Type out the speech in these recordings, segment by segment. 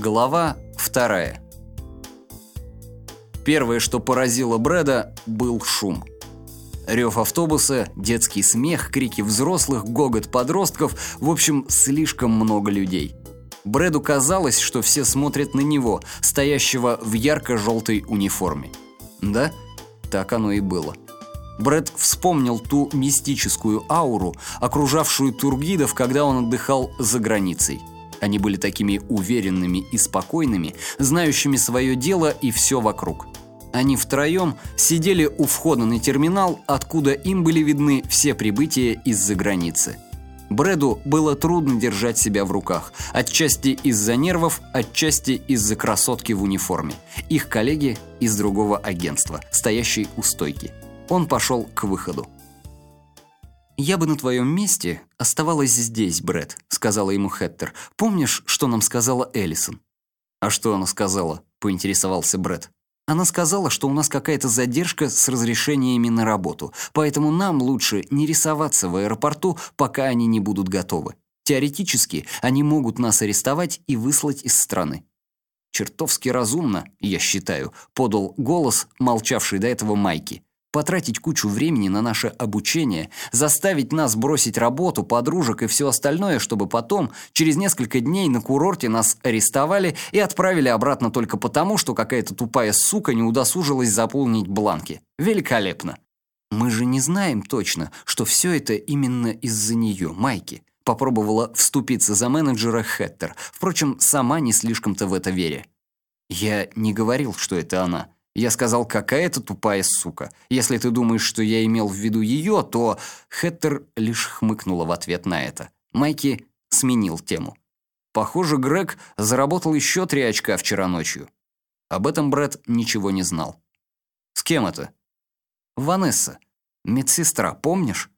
Глава вторая. Первое, что поразило Брэда, был шум. Рев автобуса, детский смех, крики взрослых, гогот подростков, в общем, слишком много людей. Брэду казалось, что все смотрят на него, стоящего в ярко-желтой униформе. Да, так оно и было. Брэд вспомнил ту мистическую ауру, окружавшую тургидов, когда он отдыхал за границей. Они были такими уверенными и спокойными, знающими свое дело и все вокруг. Они втроем сидели у входа на терминал, откуда им были видны все прибытия из-за границы. Брэду было трудно держать себя в руках, отчасти из-за нервов, отчасти из-за красотки в униформе. Их коллеги из другого агентства, стоящие у стойки. Он пошел к выходу. «Я бы на твоем месте оставалась здесь, Брэд», — сказала ему Хэттер. «Помнишь, что нам сказала Эллисон?» «А что она сказала?» — поинтересовался Брэд. «Она сказала, что у нас какая-то задержка с разрешениями на работу, поэтому нам лучше не рисоваться в аэропорту, пока они не будут готовы. Теоретически, они могут нас арестовать и выслать из страны». «Чертовски разумно, я считаю», — подал голос, молчавший до этого Майки потратить кучу времени на наше обучение, заставить нас бросить работу, подружек и все остальное, чтобы потом, через несколько дней на курорте нас арестовали и отправили обратно только потому, что какая-то тупая сука не удосужилась заполнить бланки. Великолепно. Мы же не знаем точно, что все это именно из-за нее, Майки. Попробовала вступиться за менеджера Хэттер. Впрочем, сама не слишком-то в это веря. Я не говорил, что это она. Я сказал, какая-то тупая сука. Если ты думаешь, что я имел в виду ее, то... Хэттер лишь хмыкнула в ответ на это. Майки сменил тему. Похоже, Грег заработал еще три очка вчера ночью. Об этом Брэд ничего не знал. С кем это? Ванесса. Медсестра, помнишь?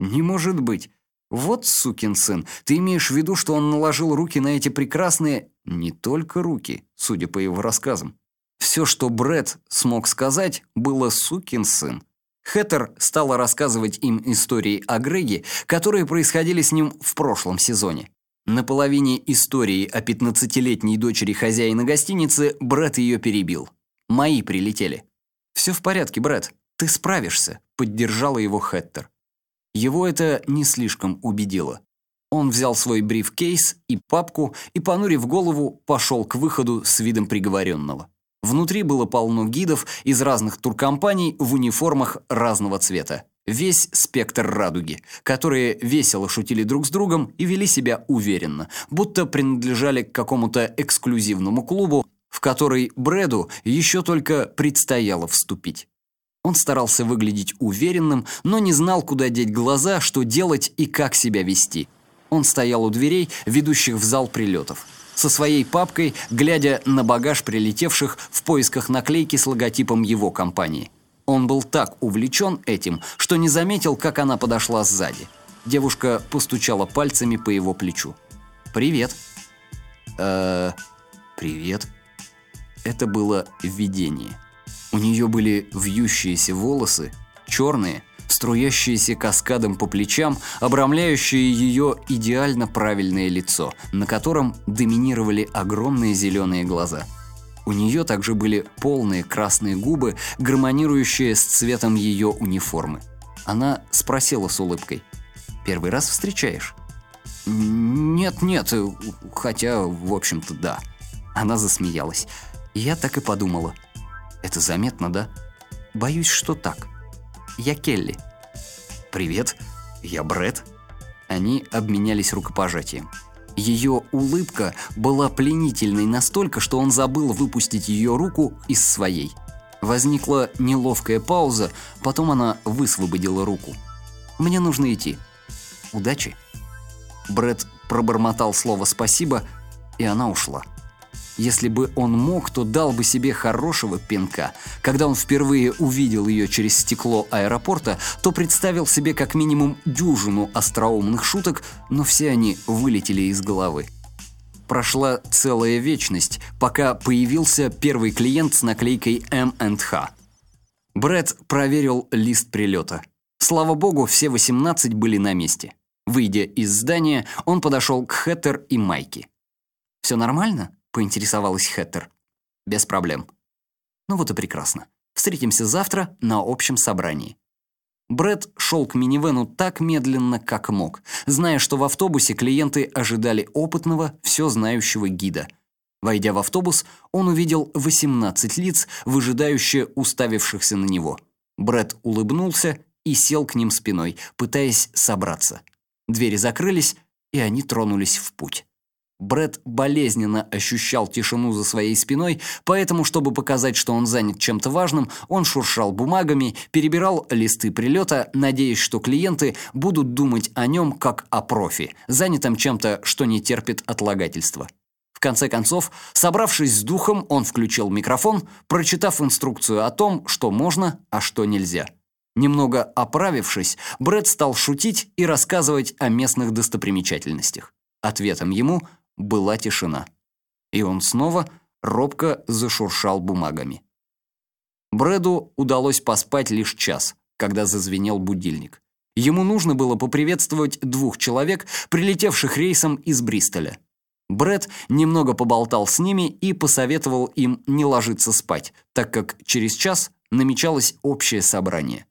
Не может быть. Вот сукин сын. Ты имеешь в виду, что он наложил руки на эти прекрасные... Не только руки, судя по его рассказам. Все, что Бред смог сказать, было сукин сын. Хэттер стала рассказывать им истории о Греге, которые происходили с ним в прошлом сезоне. На половине истории о 15-летней дочери хозяина гостиницы Брэд ее перебил. «Мои прилетели». «Все в порядке, Брэд, ты справишься», — поддержала его Хэттер. Его это не слишком убедило. Он взял свой брифкейс и папку и, понурив голову, пошел к выходу с видом приговоренного. Внутри было полно гидов из разных туркомпаний в униформах разного цвета. Весь спектр радуги, которые весело шутили друг с другом и вели себя уверенно, будто принадлежали к какому-то эксклюзивному клубу, в который Брэду еще только предстояло вступить. Он старался выглядеть уверенным, но не знал, куда деть глаза, что делать и как себя вести. Он стоял у дверей, ведущих в зал прилетов со своей папкой, глядя на багаж прилетевших в поисках наклейки с логотипом его компании. Он был так увлечен этим, что не заметил, как она подошла сзади. Девушка постучала пальцами по его плечу. «Привет». «Э, привет». Это было видение. У нее были вьющиеся волосы, черные, струящиеся каскадом по плечам, обрамляющие ее идеально правильное лицо, на котором доминировали огромные зеленые глаза. У нее также были полные красные губы, гармонирующие с цветом ее униформы. Она спросила с улыбкой. «Первый раз встречаешь?» «Нет-нет, хотя, в общем-то, да». Она засмеялась. Я так и подумала. «Это заметно, да?» «Боюсь, что так». Я Келли». «Привет, я Брэд». Они обменялись рукопожатием. Ее улыбка была пленительной настолько, что он забыл выпустить ее руку из своей. Возникла неловкая пауза, потом она высвободила руку. «Мне нужно идти. Удачи». Брэд пробормотал слово «спасибо», и она ушла. Если бы он мог, то дал бы себе хорошего пинка. Когда он впервые увидел ее через стекло аэропорта, то представил себе как минимум дюжину остроумных шуток, но все они вылетели из головы. Прошла целая вечность, пока появился первый клиент с наклейкой M&H. Брэд проверил лист прилета. Слава богу, все 18 были на месте. Выйдя из здания, он подошел к Хэттер и Майки. «Все нормально?» Поинтересовалась Хэттер. Без проблем. Ну вот и прекрасно. Встретимся завтра на общем собрании. Брэд шел к минивену так медленно, как мог, зная, что в автобусе клиенты ожидали опытного, все знающего гида. Войдя в автобус, он увидел 18 лиц, выжидающие уставившихся на него. Брэд улыбнулся и сел к ним спиной, пытаясь собраться. Двери закрылись, и они тронулись в путь. Брэд болезненно ощущал тишину за своей спиной, поэтому, чтобы показать, что он занят чем-то важным, он шуршал бумагами, перебирал листы прилета, надеясь, что клиенты будут думать о нем как о профи, занятом чем-то, что не терпит отлагательства. В конце концов, собравшись с духом, он включил микрофон, прочитав инструкцию о том, что можно, а что нельзя. Немного оправившись, Брэд стал шутить и рассказывать о местных достопримечательностях. Ответом ему была тишина. И он снова робко зашуршал бумагами. Брэду удалось поспать лишь час, когда зазвенел будильник. Ему нужно было поприветствовать двух человек, прилетевших рейсом из Бристоля. Брэд немного поболтал с ними и посоветовал им не ложиться спать, так как через час намечалось общее собрание.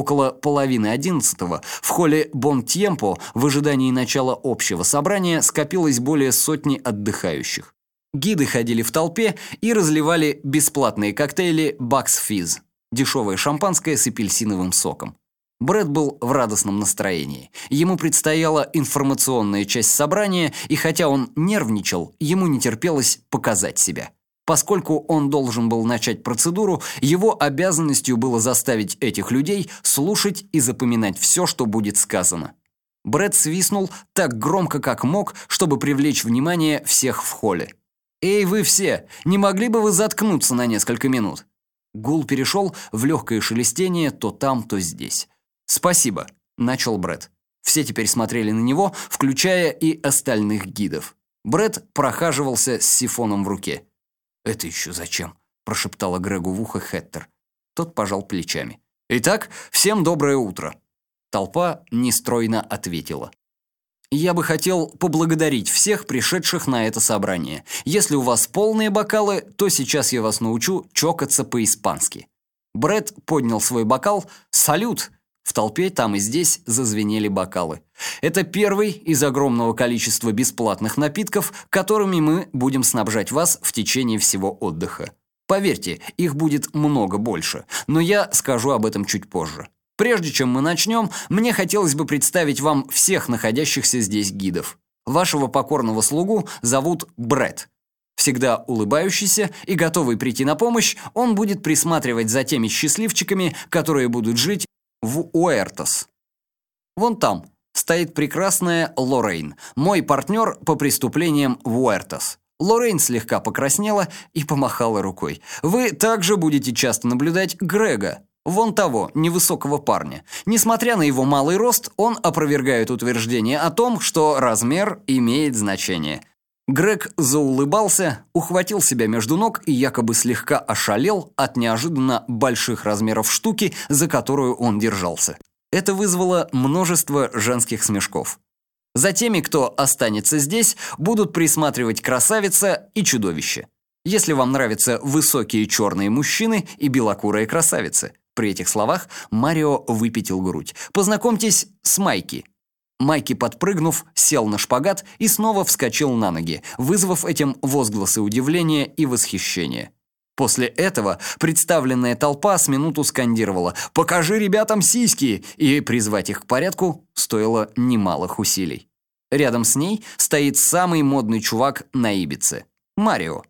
Около половины одиннадцатого в холле Бон-Тьемпо в ожидании начала общего собрания скопилось более сотни отдыхающих. Гиды ходили в толпе и разливали бесплатные коктейли «Бакс Физ» – дешевое шампанское с апельсиновым соком. Брэд был в радостном настроении. Ему предстояла информационная часть собрания, и хотя он нервничал, ему не терпелось показать себя. Поскольку он должен был начать процедуру, его обязанностью было заставить этих людей слушать и запоминать все, что будет сказано. Брэд свистнул так громко, как мог, чтобы привлечь внимание всех в холле. «Эй, вы все, не могли бы вы заткнуться на несколько минут?» Гул перешел в легкое шелестение то там, то здесь. «Спасибо», — начал Брэд. Все теперь смотрели на него, включая и остальных гидов. Брэд прохаживался с сифоном в руке. «Это еще зачем?» – прошептала Грегу в ухо Хеттер. Тот пожал плечами. «Итак, всем доброе утро!» Толпа нестройно ответила. «Я бы хотел поблагодарить всех пришедших на это собрание. Если у вас полные бокалы, то сейчас я вас научу чокаться по-испански». Бред поднял свой бокал. «Салют!» В толпе там и здесь зазвенели бокалы. Это первый из огромного количества бесплатных напитков, которыми мы будем снабжать вас в течение всего отдыха. Поверьте, их будет много больше, но я скажу об этом чуть позже. Прежде чем мы начнем, мне хотелось бы представить вам всех находящихся здесь гидов. Вашего покорного слугу зовут Брэд. Всегда улыбающийся и готовый прийти на помощь, он будет присматривать за теми счастливчиками, которые будут жить в Уэртос. Вон там стоит прекрасная Лоррейн, мой партнер по преступлениям в Уэртос. Лоррейн слегка покраснела и помахала рукой. Вы также будете часто наблюдать Грега, вон того, невысокого парня. Несмотря на его малый рост, он опровергает утверждение о том, что размер имеет значение. Грег заулыбался, ухватил себя между ног и якобы слегка ошалел от неожиданно больших размеров штуки, за которую он держался. Это вызвало множество женских смешков. За теми, кто останется здесь, будут присматривать красавица и чудовище. Если вам нравятся высокие черные мужчины и белокурые красавицы. При этих словах Марио выпятил грудь. Познакомьтесь с Майки, Майки, подпрыгнув, сел на шпагат и снова вскочил на ноги, вызвав этим возгласы удивления и восхищения. После этого представленная толпа с минуту скандировала «Покажи ребятам сиськи!» и призвать их к порядку стоило немалых усилий. Рядом с ней стоит самый модный чувак на Ибице – Марио.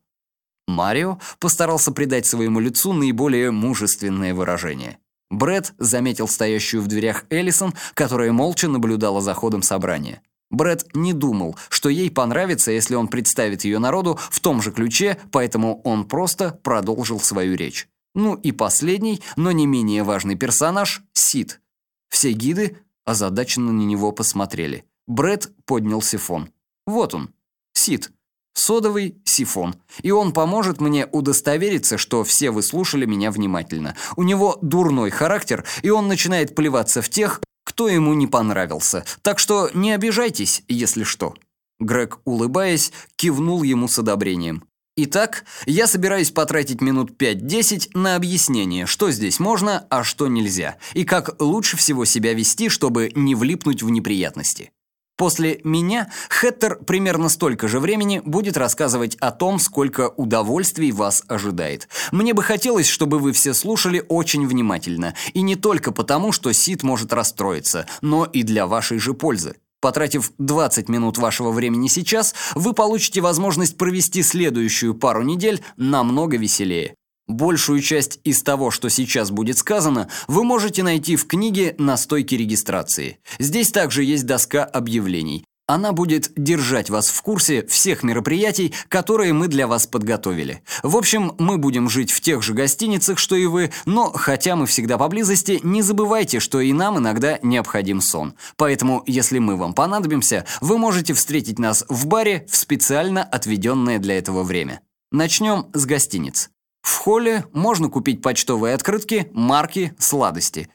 Марио постарался придать своему лицу наиболее мужественное выражение. Бред заметил стоящую в дверях Эллисон, которая молча наблюдала за ходом собрания. Бред не думал, что ей понравится, если он представит ее народу в том же ключе, поэтому он просто продолжил свою речь. Ну и последний, но не менее важный персонаж – Сид. Все гиды озадаченно на него посмотрели. Бред поднял сифон. Вот он, Сид содовый сифон. И он поможет мне удостовериться, что все вы слушали меня внимательно. У него дурной характер, и он начинает плеваться в тех, кто ему не понравился. Так что не обижайтесь, если что». Грег, улыбаясь, кивнул ему с одобрением. Итак, я собираюсь потратить минут 5-10 на объяснение, что здесь можно, а что нельзя, и как лучше всего себя вести, чтобы не влипнуть в неприятности. После меня Хеттер примерно столько же времени будет рассказывать о том, сколько удовольствий вас ожидает. Мне бы хотелось, чтобы вы все слушали очень внимательно, и не только потому, что Сид может расстроиться, но и для вашей же пользы. Потратив 20 минут вашего времени сейчас, вы получите возможность провести следующую пару недель намного веселее. Большую часть из того, что сейчас будет сказано, вы можете найти в книге на стойке регистрации. Здесь также есть доска объявлений. Она будет держать вас в курсе всех мероприятий, которые мы для вас подготовили. В общем, мы будем жить в тех же гостиницах, что и вы, но хотя мы всегда поблизости, не забывайте, что и нам иногда необходим сон. Поэтому, если мы вам понадобимся, вы можете встретить нас в баре в специально отведенное для этого время. Начнем с гостиниц. В холле можно купить почтовые открытки, марки, сладости.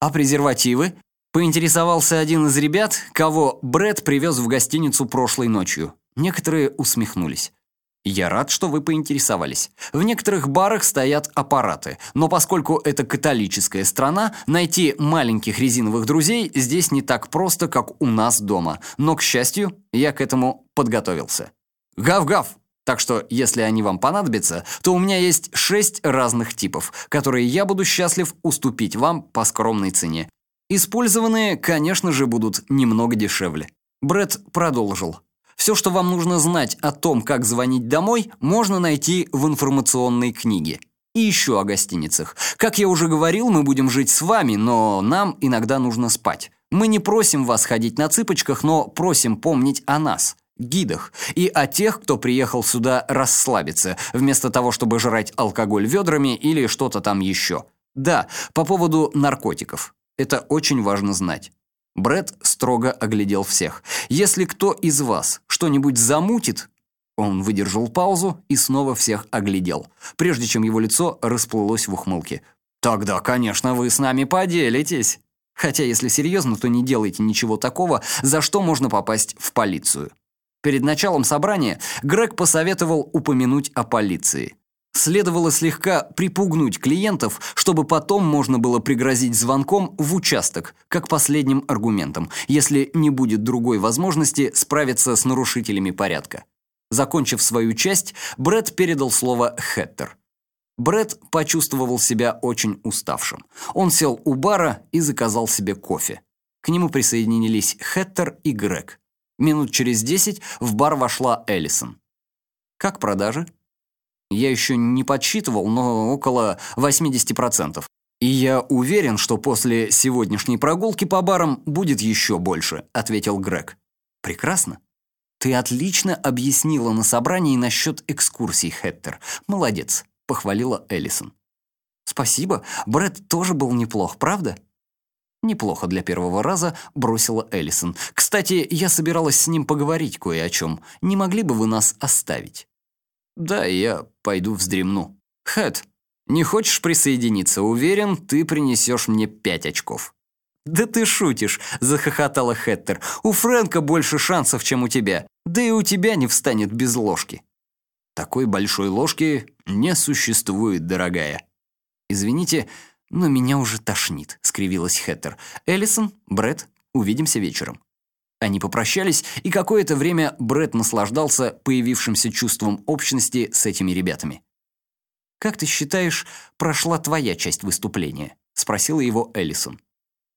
А презервативы? Поинтересовался один из ребят, кого Брэд привез в гостиницу прошлой ночью. Некоторые усмехнулись. Я рад, что вы поинтересовались. В некоторых барах стоят аппараты, но поскольку это католическая страна, найти маленьких резиновых друзей здесь не так просто, как у нас дома. Но, к счастью, я к этому подготовился. Гав-гав! Так что, если они вам понадобятся, то у меня есть шесть разных типов, которые я буду счастлив уступить вам по скромной цене. Использованные, конечно же, будут немного дешевле. Брэд продолжил. Все, что вам нужно знать о том, как звонить домой, можно найти в информационной книге. И еще о гостиницах. Как я уже говорил, мы будем жить с вами, но нам иногда нужно спать. Мы не просим вас ходить на цыпочках, но просим помнить о нас, гидах, и о тех, кто приехал сюда расслабиться, вместо того, чтобы жрать алкоголь ведрами или что-то там еще. Да, по поводу наркотиков. Это очень важно знать. Бред строго оглядел всех. Если кто из вас что-нибудь замутит, он выдержал паузу и снова всех оглядел, прежде чем его лицо расплылось в ухмылке. Тогда, конечно, вы с нами поделитесь. Хотя, если серьезно, то не делайте ничего такого, за что можно попасть в полицию. Перед началом собрания Грег посоветовал упомянуть о полиции. Следовало слегка припугнуть клиентов, чтобы потом можно было пригрозить звонком в участок, как последним аргументом, если не будет другой возможности справиться с нарушителями порядка. Закончив свою часть, Брэд передал слово Хеттер. Брэд почувствовал себя очень уставшим. Он сел у бара и заказал себе кофе. К нему присоединились Хеттер и Грег. Минут через десять в бар вошла Эллисон. «Как продажи?» Я еще не подсчитывал, но около 80%. И я уверен, что после сегодняшней прогулки по барам будет еще больше, ответил Грег. Прекрасно. Ты отлично объяснила на собрании насчет экскурсий, Хеттер. Молодец, похвалила Эллисон. Спасибо. Брэд тоже был неплох, правда? Неплохо для первого раза, бросила Эллисон. Кстати, я собиралась с ним поговорить кое о чем. Не могли бы вы нас оставить? Да, я пойду вздремну. Хэт, не хочешь присоединиться? Уверен, ты принесешь мне пять очков. Да ты шутишь, захохотала Хэттер. У Фрэнка больше шансов, чем у тебя. Да и у тебя не встанет без ложки. Такой большой ложки не существует, дорогая. Извините, но меня уже тошнит, скривилась Хэттер. Эллисон, Брэд, увидимся вечером. Они попрощались, и какое-то время Брэд наслаждался появившимся чувством общности с этими ребятами. «Как ты считаешь, прошла твоя часть выступления?» — спросила его Эллисон.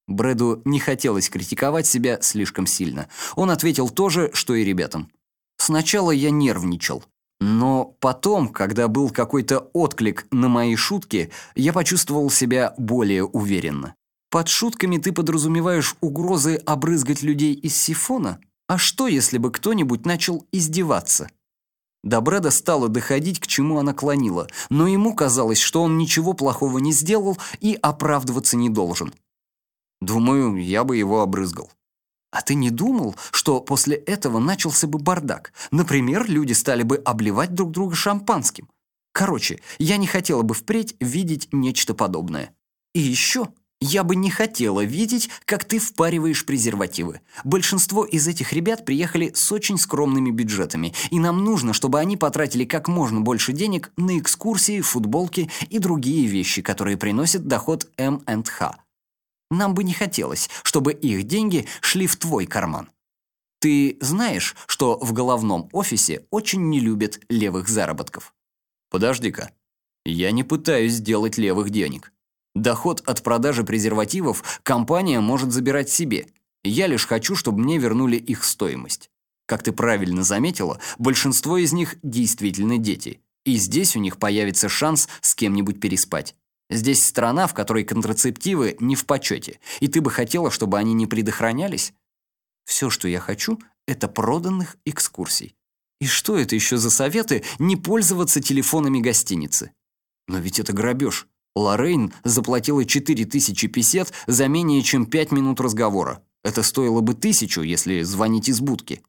Брэду не хотелось критиковать себя слишком сильно. Он ответил то же, что и ребятам. «Сначала я нервничал, но потом, когда был какой-то отклик на мои шутки, я почувствовал себя более уверенно. Под шутками ты подразумеваешь угрозы обрызгать людей из сифона? А что, если бы кто-нибудь начал издеваться? До Брэда стало доходить, к чему она клонила, но ему казалось, что он ничего плохого не сделал и оправдываться не должен. Думаю, я бы его обрызгал. А ты не думал, что после этого начался бы бардак? Например, люди стали бы обливать друг друга шампанским. Короче, я не хотела бы впредь видеть нечто подобное. И еще Я бы не хотела видеть, как ты впариваешь презервативы. Большинство из этих ребят приехали с очень скромными бюджетами, и нам нужно, чтобы они потратили как можно больше денег на экскурсии, футболки и другие вещи, которые приносят доход МНХ. Нам бы не хотелось, чтобы их деньги шли в твой карман. Ты знаешь, что в головном офисе очень не любят левых заработков? Подожди-ка. Я не пытаюсь сделать левых денег. Доход от продажи презервативов компания может забирать себе. Я лишь хочу, чтобы мне вернули их стоимость. Как ты правильно заметила, большинство из них действительно дети. И здесь у них появится шанс с кем-нибудь переспать. Здесь страна, в которой контрацептивы не в почете, и ты бы хотела, чтобы они не предохранялись? Все, что я хочу, это проданных экскурсий. И что это еще за советы не пользоваться телефонами гостиницы? Но ведь это грабеж. Лоррейн заплатила 4000 песет за менее чем 5 минут разговора. Это стоило бы тысячу, если звонить из будки.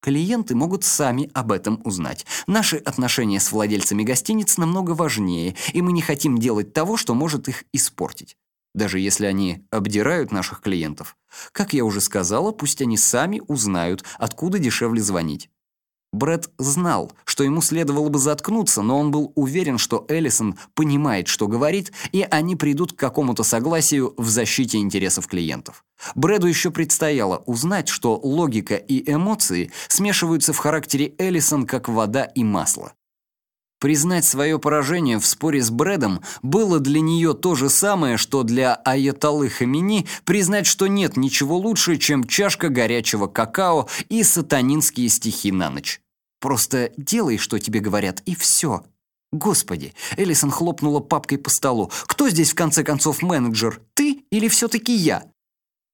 Клиенты могут сами об этом узнать. Наши отношения с владельцами гостиниц намного важнее, и мы не хотим делать того, что может их испортить. Даже если они обдирают наших клиентов. Как я уже сказала, пусть они сами узнают, откуда дешевле звонить. Брэд знал, что ему следовало бы заткнуться, но он был уверен, что Эллисон понимает, что говорит, и они придут к какому-то согласию в защите интересов клиентов. Брэду еще предстояло узнать, что логика и эмоции смешиваются в характере Эллисон как вода и масло. Признать свое поражение в споре с Брэдом было для нее то же самое, что для Аятоллы Хамини признать, что нет ничего лучше, чем чашка горячего какао и сатанинские стихи на ночь. Просто делай, что тебе говорят, и все. Господи, Элисон хлопнула папкой по столу. Кто здесь в конце концов менеджер? Ты или все-таки я?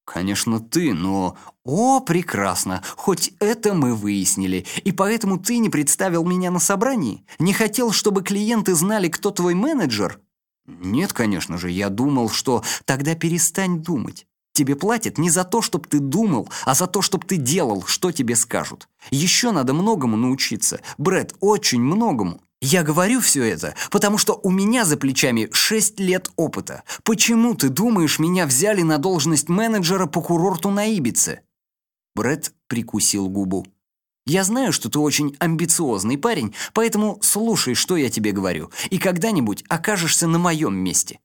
Конечно, ты, но... О, прекрасно, хоть это мы выяснили. И поэтому ты не представил меня на собрании? Не хотел, чтобы клиенты знали, кто твой менеджер? Нет, конечно же, я думал, что... Тогда перестань думать. Тебе платят не за то, чтобы ты думал, а за то, чтобы ты делал, что тебе скажут. Еще надо многому научиться. Брэд, очень многому. Я говорю все это, потому что у меня за плечами 6 лет опыта. Почему ты думаешь, меня взяли на должность менеджера по курорту на Ибице? Брэд прикусил губу. Я знаю, что ты очень амбициозный парень, поэтому слушай, что я тебе говорю, и когда-нибудь окажешься на моем месте.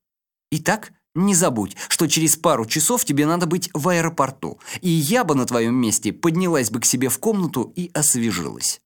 Итак, не забудь, что через пару часов тебе надо быть в аэропорту, и я бы на твоем месте поднялась бы к себе в комнату и освежилась.